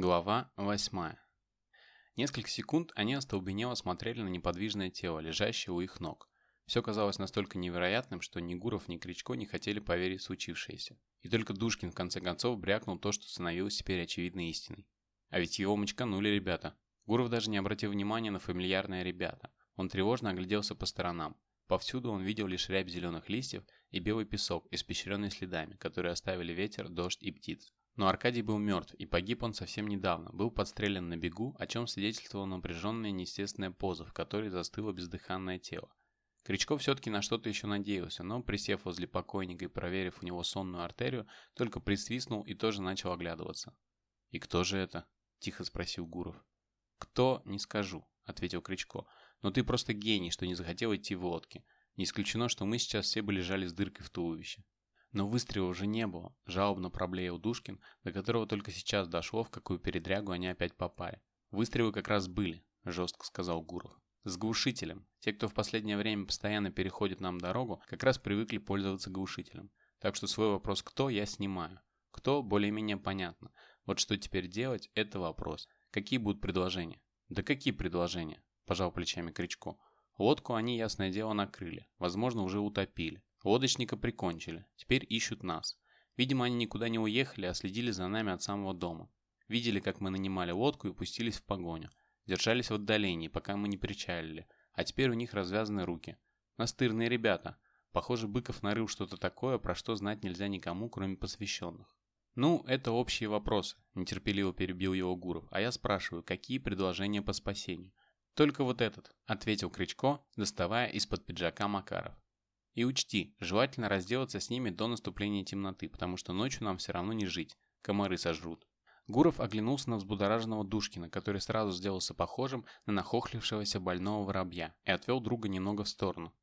Глава 8. Несколько секунд они остолбенело смотрели на неподвижное тело, лежащее у их ног. Все казалось настолько невероятным, что ни Гуров, ни Кричко не хотели поверить в случившееся. И только Душкин в конце концов брякнул то, что становилось теперь очевидной истиной. А ведь его мочканули ребята. Гуров даже не обратил внимания на фамильярные ребята. Он тревожно огляделся по сторонам. Повсюду он видел лишь рябь зеленых листьев и белый песок, испещренный следами, которые оставили ветер, дождь и птиц. Но Аркадий был мертв, и погиб он совсем недавно, был подстрелен на бегу, о чем свидетельствовала напряженная неестественная поза, в которой застыло бездыханное тело. Кричков все-таки на что-то еще надеялся, но, присев возле покойника и проверив у него сонную артерию, только присвистнул и тоже начал оглядываться. «И кто же это?» – тихо спросил Гуров. «Кто, не скажу», – ответил Кричко. «Но ты просто гений, что не захотел идти в лодке. Не исключено, что мы сейчас все бы лежали с дыркой в туловище. Но выстрела уже не было, жалобно проблеял Душкин, до которого только сейчас дошло, в какую передрягу они опять попали. Выстрелы как раз были, жестко сказал Гуров. С глушителем. Те, кто в последнее время постоянно переходит нам дорогу, как раз привыкли пользоваться глушителем. Так что свой вопрос «кто» я снимаю. Кто более-менее понятно. Вот что теперь делать, это вопрос. Какие будут предложения? Да какие предложения? Пожал плечами Кричко. Лодку они, ясное дело, накрыли. Возможно, уже утопили. Лодочника прикончили, теперь ищут нас. Видимо, они никуда не уехали, а следили за нами от самого дома. Видели, как мы нанимали лодку и пустились в погоню. Держались в отдалении, пока мы не причалили, а теперь у них развязаны руки. Настырные ребята. Похоже, Быков нарыл что-то такое, про что знать нельзя никому, кроме посвященных. «Ну, это общие вопросы», – нетерпеливо перебил его Гуров, а я спрашиваю, какие предложения по спасению? «Только вот этот», – ответил Кричко, доставая из-под пиджака Макаров. И учти, желательно разделаться с ними до наступления темноты, потому что ночью нам все равно не жить, комары сожрут. Гуров оглянулся на взбудораженного Душкина, который сразу сделался похожим на нахохлившегося больного воробья, и отвел друга немного в сторону.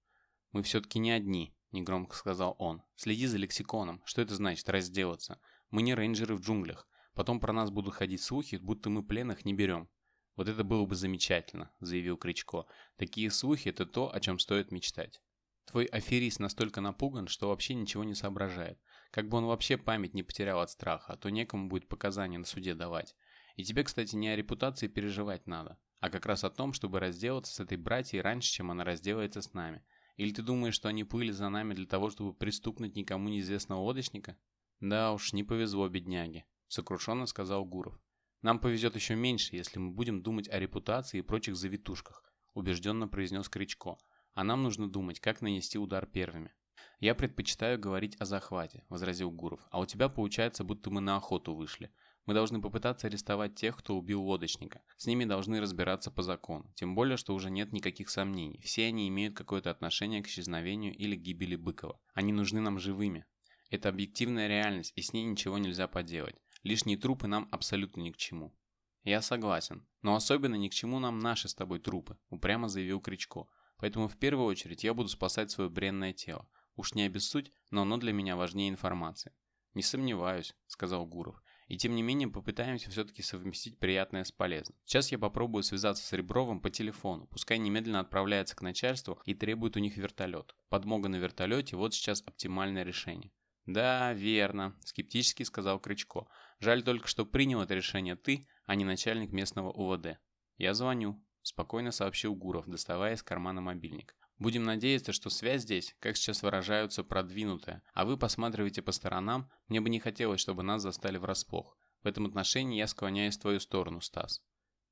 «Мы все-таки не одни», – негромко сказал он. «Следи за лексиконом. Что это значит разделаться? Мы не рейнджеры в джунглях. Потом про нас будут ходить слухи, будто мы пленных не берем». «Вот это было бы замечательно», – заявил Кричко. «Такие слухи – это то, о чем стоит мечтать». Твой аферист настолько напуган, что вообще ничего не соображает. Как бы он вообще память не потерял от страха, а то некому будет показания на суде давать. И тебе, кстати, не о репутации переживать надо, а как раз о том, чтобы разделаться с этой братьей раньше, чем она разделается с нами. Или ты думаешь, что они плыли за нами для того, чтобы пристукнуть никому неизвестного лодочника? Да уж, не повезло бедняге, сокрушенно сказал Гуров. Нам повезет еще меньше, если мы будем думать о репутации и прочих завитушках, убежденно произнес Кричко а нам нужно думать, как нанести удар первыми. «Я предпочитаю говорить о захвате», – возразил Гуров. «А у тебя получается, будто мы на охоту вышли. Мы должны попытаться арестовать тех, кто убил лодочника. С ними должны разбираться по закону. Тем более, что уже нет никаких сомнений. Все они имеют какое-то отношение к исчезновению или гибели Быкова. Они нужны нам живыми. Это объективная реальность, и с ней ничего нельзя поделать. Лишние трупы нам абсолютно ни к чему». «Я согласен. Но особенно ни к чему нам наши с тобой трупы», – упрямо заявил Кричко. Поэтому в первую очередь я буду спасать свое бренное тело. Уж не обессудь, но оно для меня важнее информации. Не сомневаюсь, сказал Гуров. И тем не менее попытаемся все-таки совместить приятное с полезным. Сейчас я попробую связаться с Ребровым по телефону. Пускай немедленно отправляется к начальству и требует у них вертолет. Подмога на вертолете – вот сейчас оптимальное решение. «Да, верно», – скептически сказал Кричко. «Жаль только, что принял это решение ты, а не начальник местного УВД». «Я звоню», спокойно сообщил Гуров, доставая из кармана мобильник. Будем надеяться, что связь здесь, как сейчас выражаются, продвинутая, а вы посматриваете по сторонам, мне бы не хотелось, чтобы нас застали врасплох. В этом отношении я склоняюсь в твою сторону, Стас.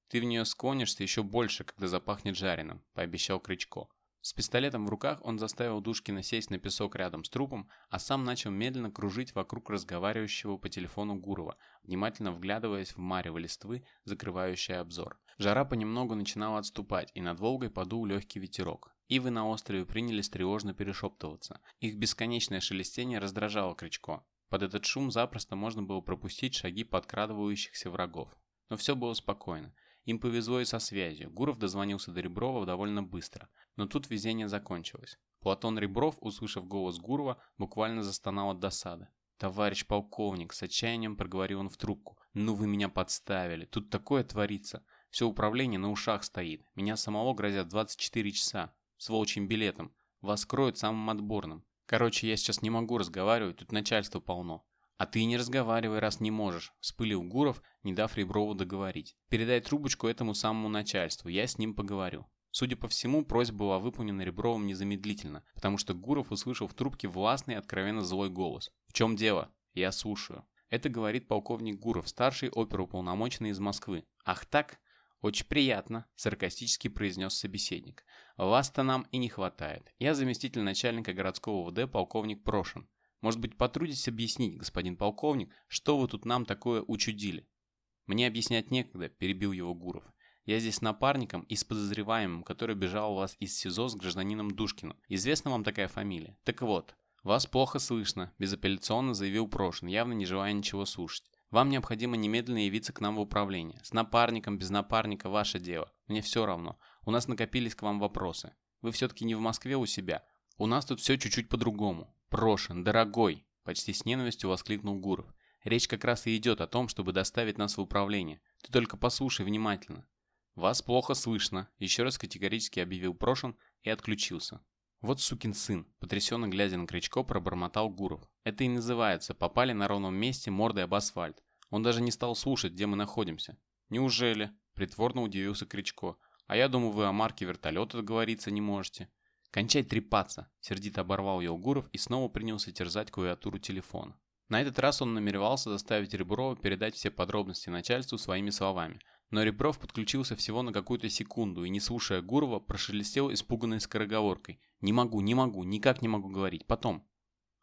Ты в нее склонишься еще больше, когда запахнет жареным, пообещал Кричко. С пистолетом в руках он заставил Душкина сесть на песок рядом с трупом, а сам начал медленно кружить вокруг разговаривающего по телефону Гурова, внимательно вглядываясь в марево листвы, закрывающее обзор. Жара понемногу начинала отступать, и над Волгой подул легкий ветерок. Ивы на острове принялись тревожно перешептываться. Их бесконечное шелестение раздражало Кричко. Под этот шум запросто можно было пропустить шаги подкрадывающихся врагов. Но все было спокойно. Им повезло и со связью. Гуров дозвонился до Реброва довольно быстро. Но тут везение закончилось. Платон Ребров, услышав голос Гурова, буквально застонал от досады. «Товарищ полковник», — с отчаянием проговорил он в трубку. «Ну вы меня подставили. Тут такое творится. Все управление на ушах стоит. Меня самого грозят 24 часа. С волчьим билетом. Вас кроют самым отборным. Короче, я сейчас не могу разговаривать, тут начальство полно. «А ты не разговаривай, раз не можешь», – вспылил Гуров, не дав Реброву договорить. «Передай трубочку этому самому начальству, я с ним поговорю». Судя по всему, просьба была выполнена Ребровым незамедлительно, потому что Гуров услышал в трубке властный, откровенно злой голос. «В чем дело? Я слушаю». Это говорит полковник Гуров, старший оперуполномоченный из Москвы. «Ах так? Очень приятно», – саркастически произнес собеседник. «Вас-то нам и не хватает. Я заместитель начальника городского ВД полковник Прошин. Может быть, потрудитесь объяснить, господин полковник, что вы тут нам такое учудили?» «Мне объяснять некогда», – перебил его Гуров. «Я здесь напарником и с подозреваемым, который бежал у вас из СИЗО с гражданином Душкиным. Известна вам такая фамилия? Так вот, вас плохо слышно», – безапелляционно заявил Прошин, явно не желая ничего слушать. «Вам необходимо немедленно явиться к нам в управление. С напарником, без напарника – ваше дело. Мне все равно. У нас накопились к вам вопросы. Вы все-таки не в Москве у себя. У нас тут все чуть-чуть по-другому. Прошин, дорогой!» – почти с ненавистью воскликнул Гуров. «Речь как раз и идет о том, чтобы доставить нас в управление. Ты только послушай внимательно». «Вас плохо слышно», – еще раз категорически объявил Прошин и отключился. «Вот сукин сын», – потрясенно глядя на Кричко, пробормотал Гуров. «Это и называется, попали на ровном месте мордой об асфальт. Он даже не стал слушать, где мы находимся». «Неужели?» – притворно удивился Кричко. «А я думаю, вы о марке вертолета договориться не можете». «Кончай трепаться!» – сердито оборвал его Гуров и снова принялся терзать клавиатуру телефона. На этот раз он намеревался заставить Реброва передать все подробности начальству своими словами. Но Ребров подключился всего на какую-то секунду и, не слушая Гурова, прошелестел испуганной скороговоркой. «Не могу, не могу, никак не могу говорить, потом».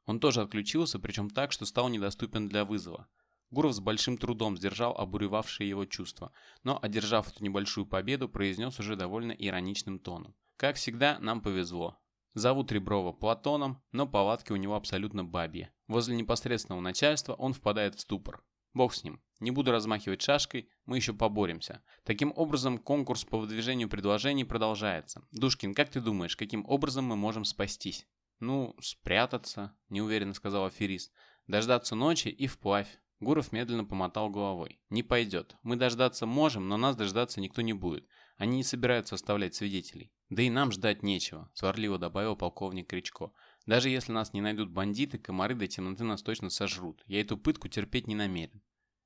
Он тоже отключился, причем так, что стал недоступен для вызова. Гуров с большим трудом сдержал обуревавшие его чувства, но, одержав эту небольшую победу, произнес уже довольно ироничным тоном. Как всегда, нам повезло. Зовут Реброва Платоном, но повадки у него абсолютно бабьи. Возле непосредственного начальства он впадает в ступор. Бог с ним. Не буду размахивать шашкой, мы еще поборемся. Таким образом, конкурс по выдвижению предложений продолжается. Душкин, как ты думаешь, каким образом мы можем спастись? Ну, спрятаться, неуверенно сказал аферист. Дождаться ночи и вплавь. Гуров медленно помотал головой. Не пойдет. Мы дождаться можем, но нас дождаться никто не будет. Они не собираются оставлять свидетелей. Да и нам ждать нечего, сварливо добавил полковник Кричко. Даже если нас не найдут бандиты, комары до темноты нас точно сожрут. Я эту пытку терпеть не намерен.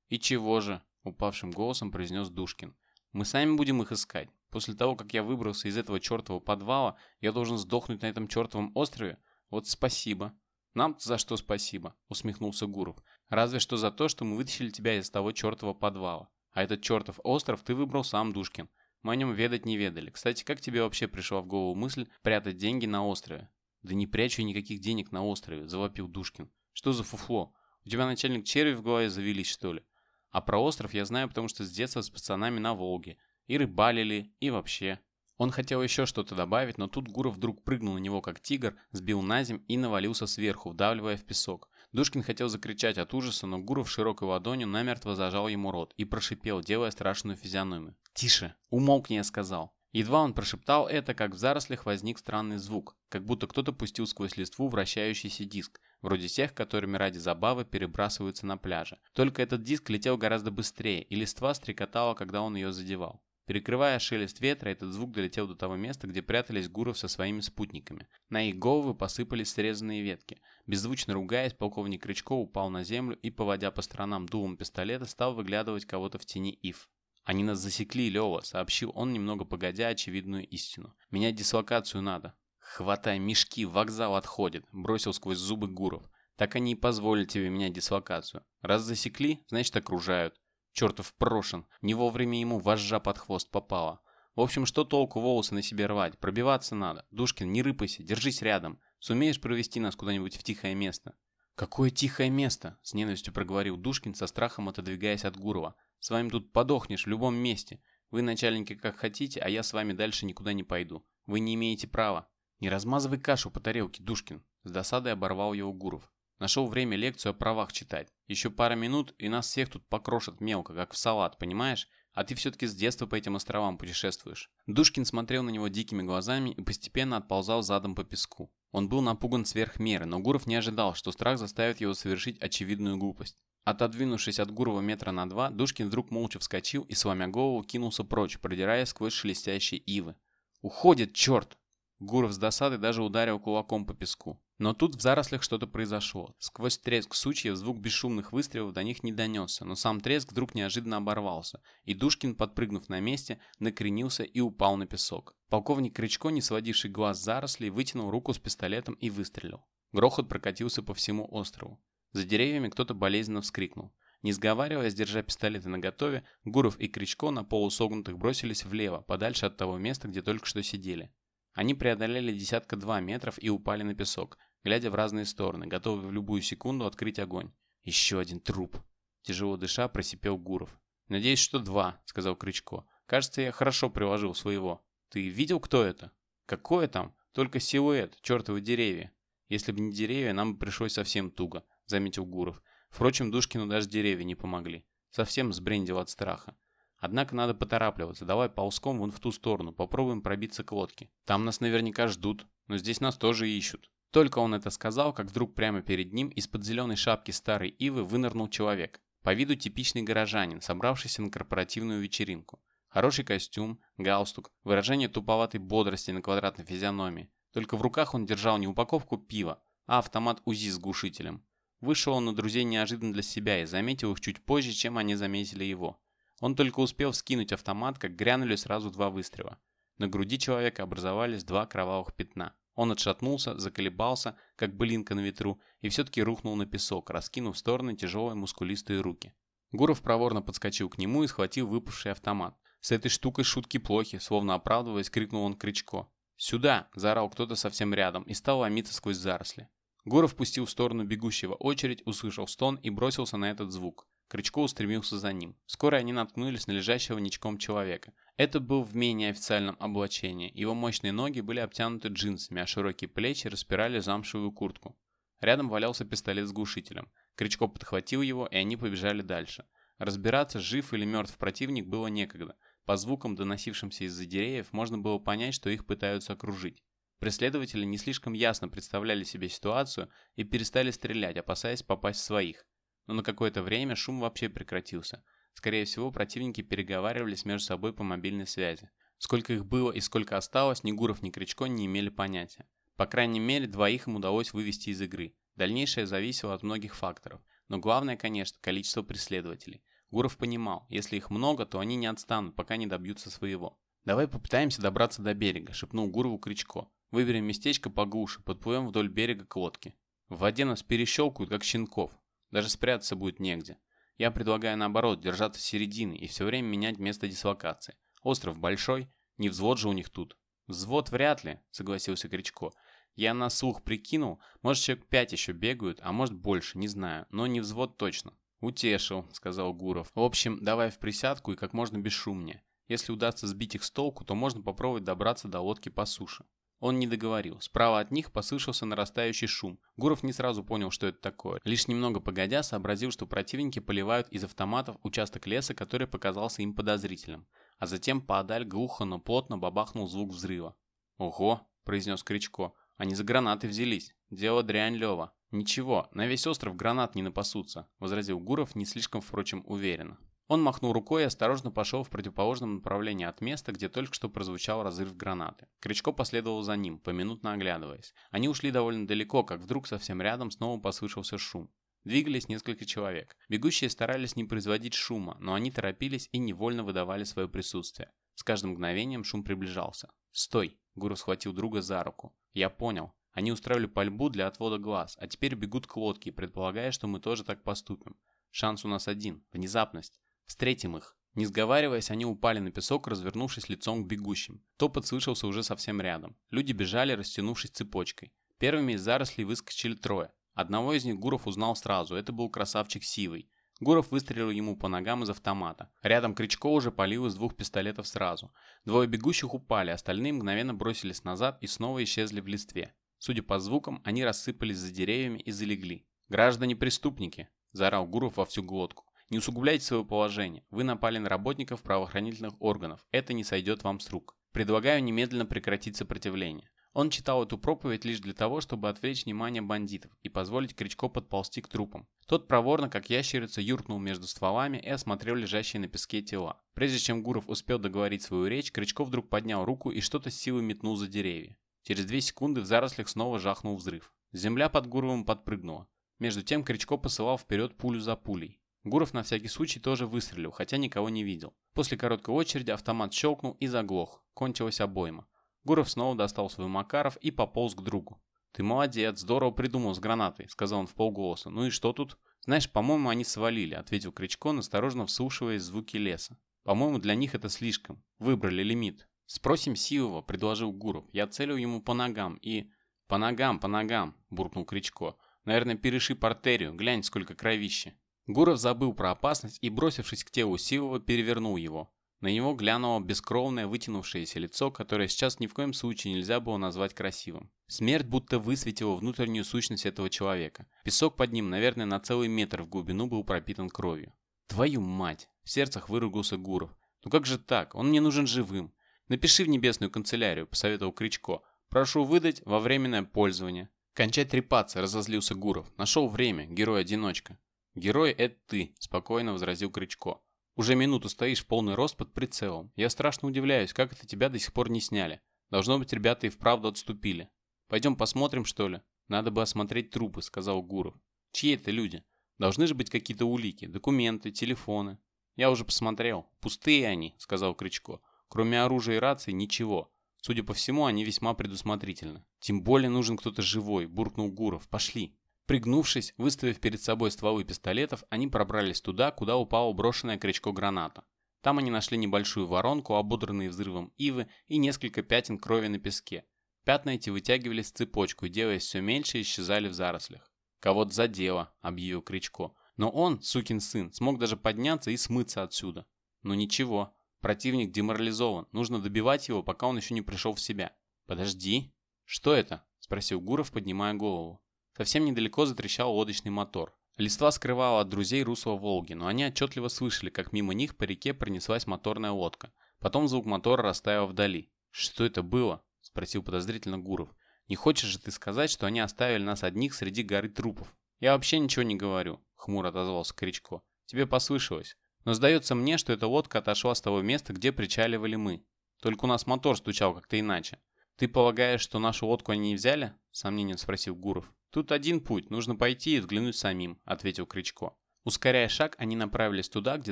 И чего же? Упавшим голосом произнес Душкин. Мы сами будем их искать. После того, как я выбрался из этого чертового подвала, я должен сдохнуть на этом чертовом острове? Вот спасибо. нам за что спасибо? Усмехнулся Гуров. Разве что за то, что мы вытащили тебя из того чертового подвала. А этот чертов остров ты выбрал сам, Душкин. Мы о нем ведать не ведали. Кстати, как тебе вообще пришла в голову мысль прятать деньги на острове? Да не прячу никаких денег на острове, завопил Душкин. Что за фуфло? У тебя начальник черви в голове завелись, что ли? А про остров я знаю, потому что с детства с пацанами на Волге. И рыбалили, и вообще. Он хотел еще что-то добавить, но тут Гуров вдруг прыгнул на него как тигр, сбил на земь и навалился сверху, вдавливая в песок. Душкин хотел закричать от ужаса, но Гуров широкой ладонью намертво зажал ему рот и прошипел, делая страшную физиономию. «Тише! Умолкни, я сказал!» Едва он прошептал это, как в зарослях возник странный звук, как будто кто-то пустил сквозь листву вращающийся диск, вроде тех, которыми ради забавы перебрасываются на пляже. Только этот диск летел гораздо быстрее, и листва стрекотала, когда он ее задевал. Перекрывая шелест ветра, этот звук долетел до того места, где прятались Гуров со своими спутниками. На их головы посыпались срезанные ветки. Беззвучно ругаясь, полковник Крючко упал на землю и, поводя по сторонам дулом пистолета, стал выглядывать кого-то в тени ив. «Они нас засекли, Лёва», — сообщил он немного погодя очевидную истину. «Менять дислокацию надо». «Хватай мешки, вокзал отходит», — бросил сквозь зубы Гуров. «Так они и позволят тебе менять дислокацию. Раз засекли, значит окружают. Чертов прошен, не вовремя ему вожжа под хвост попала. В общем, что толку волосы на себе рвать? Пробиваться надо. Душкин, не рыпайся, держись рядом. Сумеешь провести нас куда-нибудь в тихое место?» «Какое тихое место?» – с ненавистью проговорил Душкин, со страхом отодвигаясь от Гурова. «С вами тут подохнешь в любом месте. Вы, начальники, как хотите, а я с вами дальше никуда не пойду. Вы не имеете права». «Не размазывай кашу по тарелке, Душкин!» С досадой оборвал его Гуров. Нашел время лекцию о правах читать. Еще пара минут, и нас всех тут покрошат мелко, как в салат, понимаешь? А ты все-таки с детства по этим островам путешествуешь. Душкин смотрел на него дикими глазами и постепенно отползал задом по песку. Он был напуган сверх меры, но Гуров не ожидал, что страх заставит его совершить очевидную глупость. Отодвинувшись от Гурова метра на два, Душкин вдруг молча вскочил и, сломя голову, кинулся прочь, продираясь сквозь шелестящие ивы. «Уходит, черт!» Гуров с досадой даже ударил кулаком по песку. Но тут в зарослях что-то произошло. Сквозь треск сучьев звук бесшумных выстрелов до них не донесся, но сам треск вдруг неожиданно оборвался, и Душкин, подпрыгнув на месте, накренился и упал на песок. Полковник Кричко, не сводивший глаз зарослей, вытянул руку с пистолетом и выстрелил. Грохот прокатился по всему острову. За деревьями кто-то болезненно вскрикнул. Не сговариваясь, держа пистолеты наготове, Гуров и Кричко на полусогнутых бросились влево, подальше от того места, где только что сидели. Они преодолели десятка два метров и упали на песок, глядя в разные стороны, готовые в любую секунду открыть огонь. «Еще один труп!» Тяжело дыша, просипел Гуров. «Надеюсь, что два», — сказал Кричко. «Кажется, я хорошо приложил своего. Ты видел, кто это?» «Какое там? Только силуэт, чертовы деревья. Если бы не деревья, нам бы пришлось совсем туго», — заметил Гуров. Впрочем, Душкину даже деревья не помогли. Совсем сбрендил от страха. Однако надо поторапливаться. Давай ползком вон в ту сторону. Попробуем пробиться к лодке. Там нас наверняка ждут. Но здесь нас тоже ищут. Только он это сказал, как вдруг прямо перед ним из-под зеленой шапки старой ивы вынырнул человек. По виду типичный горожанин, собравшийся на корпоративную вечеринку. Хороший костюм, галстук, выражение туповатой бодрости на квадратной физиономии. Только в руках он держал не упаковку пива, а автомат УЗИ с глушителем. Вышел он на друзей неожиданно для себя и заметил их чуть позже, чем они заметили его. Он только успел вскинуть автомат, как грянули сразу два выстрела. На груди человека образовались два кровавых пятна. Он отшатнулся, заколебался, как блинка на ветру, и все-таки рухнул на песок, раскинув в стороны тяжелые мускулистые руки. Гуров проворно подскочил к нему и схватил выпавший автомат. «С этой штукой шутки плохи», словно оправдываясь, крикнул он Кричко. «Сюда!» – заорал кто-то совсем рядом и стал ломиться сквозь заросли. Гуров пустил в сторону бегущего очередь, услышал стон и бросился на этот звук. Крючко устремился за ним. Скоро они наткнулись на лежащего ничком человека. Это был в менее официальном облачении. Его мощные ноги были обтянуты джинсами, а широкие плечи распирали замшевую куртку. Рядом валялся пистолет с глушителем. Крючко подхватил его, и они побежали дальше. Разбираться, жив или мертв противник, было некогда. По звукам, доносившимся из-за деревьев, можно было понять, что их пытаются окружить. Преследователи не слишком ясно представляли себе ситуацию и перестали стрелять, опасаясь попасть в своих но на какое-то время шум вообще прекратился. Скорее всего, противники переговаривались между собой по мобильной связи. Сколько их было и сколько осталось, ни Гуров, ни Кричко не имели понятия. По крайней мере, двоих им удалось вывести из игры. Дальнейшее зависело от многих факторов. Но главное, конечно, количество преследователей. Гуров понимал, если их много, то они не отстанут, пока не добьются своего. «Давай попытаемся добраться до берега», – шепнул Гурову Кричко. «Выберем местечко поглуше, подплывем вдоль берега к лодке. В воде нас перещелкают, как щенков. Даже спрятаться будет негде. Я предлагаю наоборот держаться середины и все время менять место дислокации. Остров большой, не взвод же у них тут. Взвод вряд ли, согласился Кричко. Я на слух прикинул, может человек пять еще бегают, а может больше, не знаю, но не взвод точно. «Утешил», — сказал Гуров. «В общем, давай в присядку и как можно бесшумнее. Если удастся сбить их с толку, то можно попробовать добраться до лодки по суше». Он не договорил. Справа от них послышался нарастающий шум. Гуров не сразу понял, что это такое. Лишь немного погодя, сообразил, что противники поливают из автоматов участок леса, который показался им подозрительным. А затем поодаль глухо, но плотно бабахнул звук взрыва. «Ого!» – произнес Кричко. «Они за гранаты взялись. Дело дрянь, Лева». «Ничего, на весь остров гранат не напасутся», – возразил Гуров не слишком, впрочем, уверенно. Он махнул рукой и осторожно пошел в противоположном направлении от места, где только что прозвучал разрыв гранаты. Кричко последовал за ним, поминутно оглядываясь. Они ушли довольно далеко, как вдруг совсем рядом снова послышался шум. Двигались несколько человек. Бегущие старались не производить шума, но они торопились и невольно выдавали свое присутствие. С каждым мгновением шум приближался. «Стой!» – Гуру схватил друга за руку. «Я понял. Они устроили пальбу для отвода глаз, а теперь бегут к лодке, предполагая, что мы тоже так поступим. Шанс у нас один – внезапность. Встретим их. Не сговариваясь, они упали на песок, развернувшись лицом к бегущим. Топот слышался уже совсем рядом. Люди бежали, растянувшись цепочкой. Первыми из зарослей выскочили трое. Одного из них Гуров узнал сразу, это был красавчик Сивый. Гуров выстрелил ему по ногам из автомата. Рядом Кричко уже полил из двух пистолетов сразу. Двое бегущих упали, остальные мгновенно бросились назад и снова исчезли в листве. Судя по звукам, они рассыпались за деревьями и залегли. «Граждане-преступники!» – заорал Гуров во всю глотку. Не усугубляйте свое положение. Вы напали на работников правоохранительных органов. Это не сойдет вам с рук. Предлагаю немедленно прекратить сопротивление. Он читал эту проповедь лишь для того, чтобы отвлечь внимание бандитов и позволить Кричко подползти к трупам. Тот проворно, как ящерица, юркнул между стволами и осмотрел лежащие на песке тела. Прежде чем Гуров успел договорить свою речь, Кричко вдруг поднял руку и что-то с силой метнул за деревья. Через две секунды в зарослях снова жахнул взрыв. Земля под Гуровым подпрыгнула. Между тем Кричко посылал вперед пулю за пулей. Гуров на всякий случай тоже выстрелил, хотя никого не видел. После короткой очереди автомат щелкнул и заглох. Кончилась обойма. Гуров снова достал свой Макаров и пополз к другу. «Ты молодец, здорово придумал с гранатой», — сказал он в полголоса. «Ну и что тут?» «Знаешь, по-моему, они свалили», — ответил Кричко, осторожно вслушиваясь в звуки леса. «По-моему, для них это слишком. Выбрали лимит». «Спросим Сивова», — предложил Гуров. «Я целил ему по ногам и...» «По ногам, по ногам», — буркнул Кричко. «Наверное, перешиб артерию. Глянь, сколько кровища». Гуров забыл про опасность и, бросившись к телу Сивова, перевернул его. На него глянуло бескровное вытянувшееся лицо, которое сейчас ни в коем случае нельзя было назвать красивым. Смерть будто высветила внутреннюю сущность этого человека. Песок под ним, наверное, на целый метр в глубину был пропитан кровью. «Твою мать!» – в сердцах выругался Гуров. «Ну как же так? Он мне нужен живым. Напиши в небесную канцелярию», – посоветовал Кричко. «Прошу выдать во временное пользование». «Кончать трепаться», – разозлился Гуров. «Нашел время, герой-одиночка». «Герой – это ты», – спокойно возразил Кричко. «Уже минуту стоишь в полный рост под прицелом. Я страшно удивляюсь, как это тебя до сих пор не сняли. Должно быть, ребята и вправду отступили. Пойдем посмотрим, что ли?» «Надо бы осмотреть трупы», – сказал Гуров. «Чьи это люди? Должны же быть какие-то улики, документы, телефоны». «Я уже посмотрел. Пустые они», – сказал Кричко. «Кроме оружия и рации ничего. Судя по всему, они весьма предусмотрительны». «Тем более нужен кто-то живой», – буркнул Гуров. «Пошли». Пригнувшись, выставив перед собой стволы пистолетов, они пробрались туда, куда упала брошенная крючко граната. Там они нашли небольшую воронку, ободранные взрывом ивы и несколько пятен крови на песке. Пятна эти вытягивались в цепочку, делаясь все меньше и исчезали в зарослях. «Кого-то задело», — объявил Кричко. Но он, сукин сын, смог даже подняться и смыться отсюда. Но ничего, противник деморализован, нужно добивать его, пока он еще не пришел в себя. «Подожди». «Что это?» — спросил Гуров, поднимая голову. Совсем недалеко затрещал лодочный мотор. Листва скрывала от друзей русло Волги, но они отчетливо слышали, как мимо них по реке пронеслась моторная лодка. Потом звук мотора растаял вдали. «Что это было?» – спросил подозрительно Гуров. «Не хочешь же ты сказать, что они оставили нас одних среди горы трупов?» «Я вообще ничего не говорю», – хмуро отозвался Кричко. «Тебе послышалось. Но сдается мне, что эта лодка отошла с того места, где причаливали мы. Только у нас мотор стучал как-то иначе. Ты полагаешь, что нашу лодку они не взяли?» – сомнением спросил Гуров. «Тут один путь, нужно пойти и взглянуть самим», — ответил Кричко. Ускоряя шаг, они направились туда, где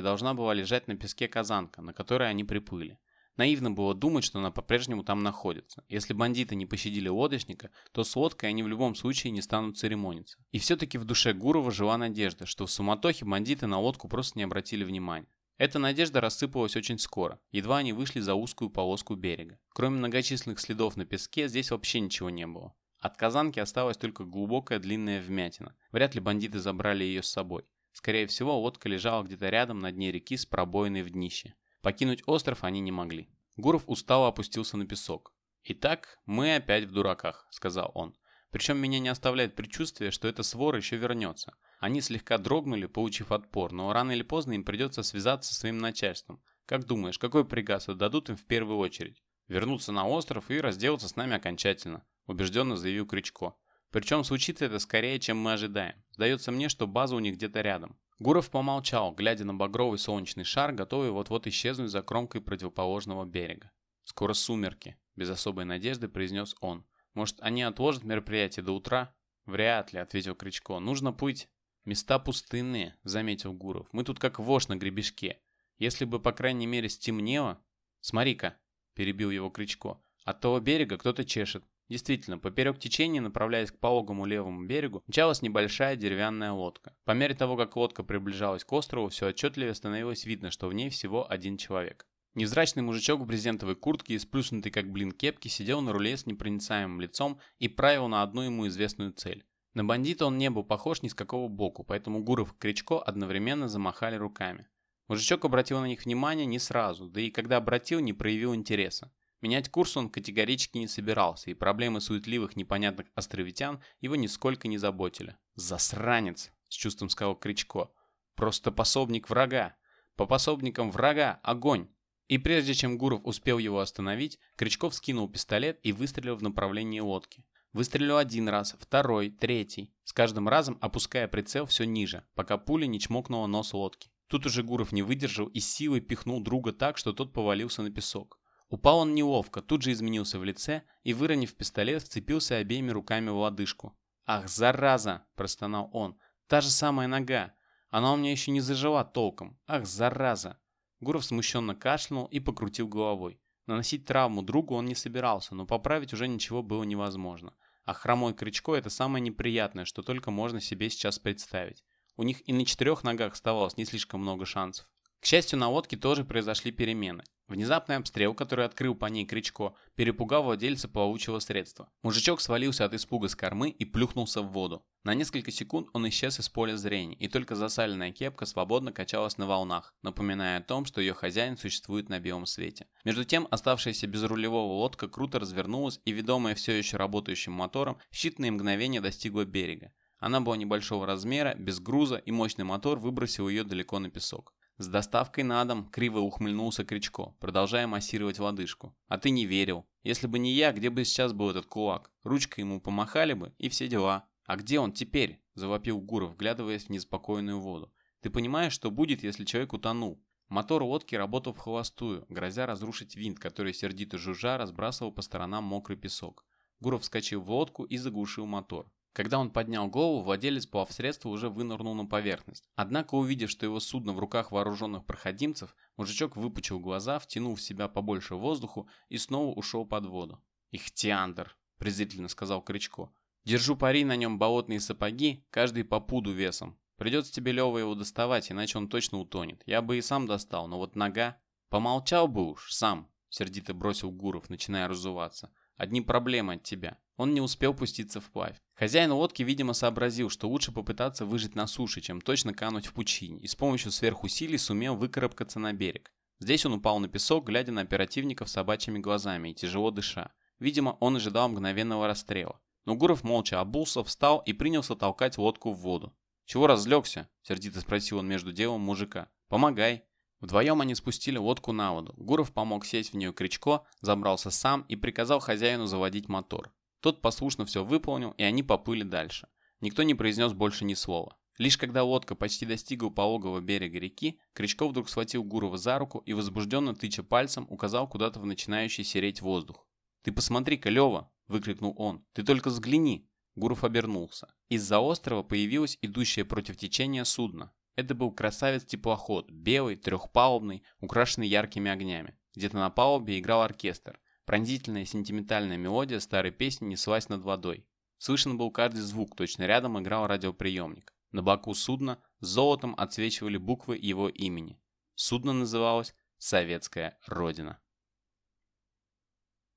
должна была лежать на песке казанка, на которой они приплыли. Наивно было думать, что она по-прежнему там находится. Если бандиты не пощадили лодочника, то с лодкой они в любом случае не станут церемониться. И все-таки в душе Гурова жила надежда, что в суматохе бандиты на лодку просто не обратили внимания. Эта надежда рассыпалась очень скоро, едва они вышли за узкую полоску берега. Кроме многочисленных следов на песке, здесь вообще ничего не было. От казанки осталась только глубокая длинная вмятина. Вряд ли бандиты забрали ее с собой. Скорее всего, лодка лежала где-то рядом на дне реки с пробоиной в днище. Покинуть остров они не могли. Гуров устало опустился на песок. «Итак, мы опять в дураках», — сказал он. Причем меня не оставляет предчувствие, что эта свора еще вернется. Они слегка дрогнули, получив отпор, но рано или поздно им придется связаться со своим начальством. Как думаешь, какой приказ отдадут им в первую очередь? Вернуться на остров и разделаться с нами окончательно убежденно заявил Крючко. Причем случится это скорее, чем мы ожидаем. Сдается мне, что база у них где-то рядом. Гуров помолчал, глядя на багровый солнечный шар, готовый вот-вот исчезнуть за кромкой противоположного берега. «Скоро сумерки», — без особой надежды произнес он. «Может, они отложат мероприятие до утра?» «Вряд ли», — ответил Кричко. «Нужно плыть». «Места пустынные», — заметил Гуров. «Мы тут как вошь на гребешке. Если бы, по крайней мере, стемнело...» «Смотри-ка», — перебил его Кричко. «От того берега кто-то чешет. Действительно, поперек течения, направляясь к пологому левому берегу, мчалась небольшая деревянная лодка. По мере того, как лодка приближалась к острову, все отчетливее становилось видно, что в ней всего один человек. Невзрачный мужичок в брезентовой куртке и сплюснутый как блин кепки сидел на руле с непроницаемым лицом и правил на одну ему известную цель. На бандита он не был похож ни с какого боку, поэтому Гуров и Кричко одновременно замахали руками. Мужичок обратил на них внимание не сразу, да и когда обратил, не проявил интереса. Менять курс он категорически не собирался, и проблемы суетливых непонятных островитян его нисколько не заботили. «Засранец!» — с чувством сказал Кричко. «Просто пособник врага! По пособникам врага огонь!» И прежде чем Гуров успел его остановить, Кричков скинул пистолет и выстрелил в направлении лодки. Выстрелил один раз, второй, третий, с каждым разом опуская прицел все ниже, пока пуля не чмокнула нос лодки. Тут уже Гуров не выдержал и силой пихнул друга так, что тот повалился на песок. Упал он неловко, тут же изменился в лице и, выронив пистолет, вцепился обеими руками в лодыжку. «Ах, зараза!» – простонал он. «Та же самая нога! Она у меня еще не зажила толком! Ах, зараза!» Гуров смущенно кашлянул и покрутил головой. Наносить травму другу он не собирался, но поправить уже ничего было невозможно. А хромой Кричко – это самое неприятное, что только можно себе сейчас представить. У них и на четырех ногах оставалось не слишком много шансов. К счастью, на лодке тоже произошли перемены. Внезапный обстрел, который открыл по ней Кричко, перепугал владельца плавучего средства. Мужичок свалился от испуга с кормы и плюхнулся в воду. На несколько секунд он исчез из поля зрения, и только засаленная кепка свободно качалась на волнах, напоминая о том, что ее хозяин существует на белом свете. Между тем, оставшаяся без рулевого лодка круто развернулась и, ведомая все еще работающим мотором, в считанные мгновения достигла берега. Она была небольшого размера, без груза, и мощный мотор выбросил ее далеко на песок. С доставкой на дом криво ухмыльнулся Кричко, продолжая массировать лодыжку. А ты не верил. Если бы не я, где бы сейчас был этот кулак? Ручкой ему помахали бы, и все дела. А где он теперь? Завопил Гуров, вглядываясь в неспокойную воду. Ты понимаешь, что будет, если человек утонул? Мотор лодки работал в холостую, грозя разрушить винт, который сердито жужжа разбрасывал по сторонам мокрый песок. Гуров вскочил в лодку и заглушил мотор. Когда он поднял голову, владелец плавсредства уже вынырнул на поверхность. Однако, увидев, что его судно в руках вооруженных проходимцев, мужичок выпучил глаза, втянул в себя побольше воздуху и снова ушел под воду. «Ихтиандр!» – презрительно сказал Кричко. «Держу пари на нем болотные сапоги, каждый по пуду весом. Придется тебе, Лева, его доставать, иначе он точно утонет. Я бы и сам достал, но вот нога...» «Помолчал бы уж, сам!» – сердито бросил Гуров, начиная разуваться. «Одни проблемы от тебя». Он не успел пуститься вплавь. Хозяин лодки, видимо, сообразил, что лучше попытаться выжить на суше, чем точно кануть в пучине, и с помощью сверхусилий сумел выкарабкаться на берег. Здесь он упал на песок, глядя на оперативников собачьими глазами и тяжело дыша. Видимо, он ожидал мгновенного расстрела. Но Гуров молча обулся, встал и принялся толкать лодку в воду. «Чего разлегся?» – сердито спросил он между делом мужика. «Помогай». Вдвоем они спустили лодку на воду. Гуров помог сесть в нее Кричко, забрался сам и приказал хозяину заводить мотор. Тот послушно все выполнил, и они поплыли дальше. Никто не произнес больше ни слова. Лишь когда лодка почти достигла пологого берега реки, Кричков вдруг схватил Гурова за руку и, возбужденно тыча пальцем, указал куда-то в начинающий сереть воздух. «Ты посмотри-ка, Лева!» – выкрикнул он. «Ты только взгляни!» Гуров обернулся. Из-за острова появилось идущее против течения судно. Это был красавец-теплоход, белый, трехпалубный, украшенный яркими огнями. Где-то на палубе играл оркестр. Пронзительная сентиментальная мелодия старой песни неслась над водой. Слышен был каждый звук, точно рядом играл радиоприемник. На боку судна золотом отсвечивали буквы его имени. Судно называлось «Советская Родина».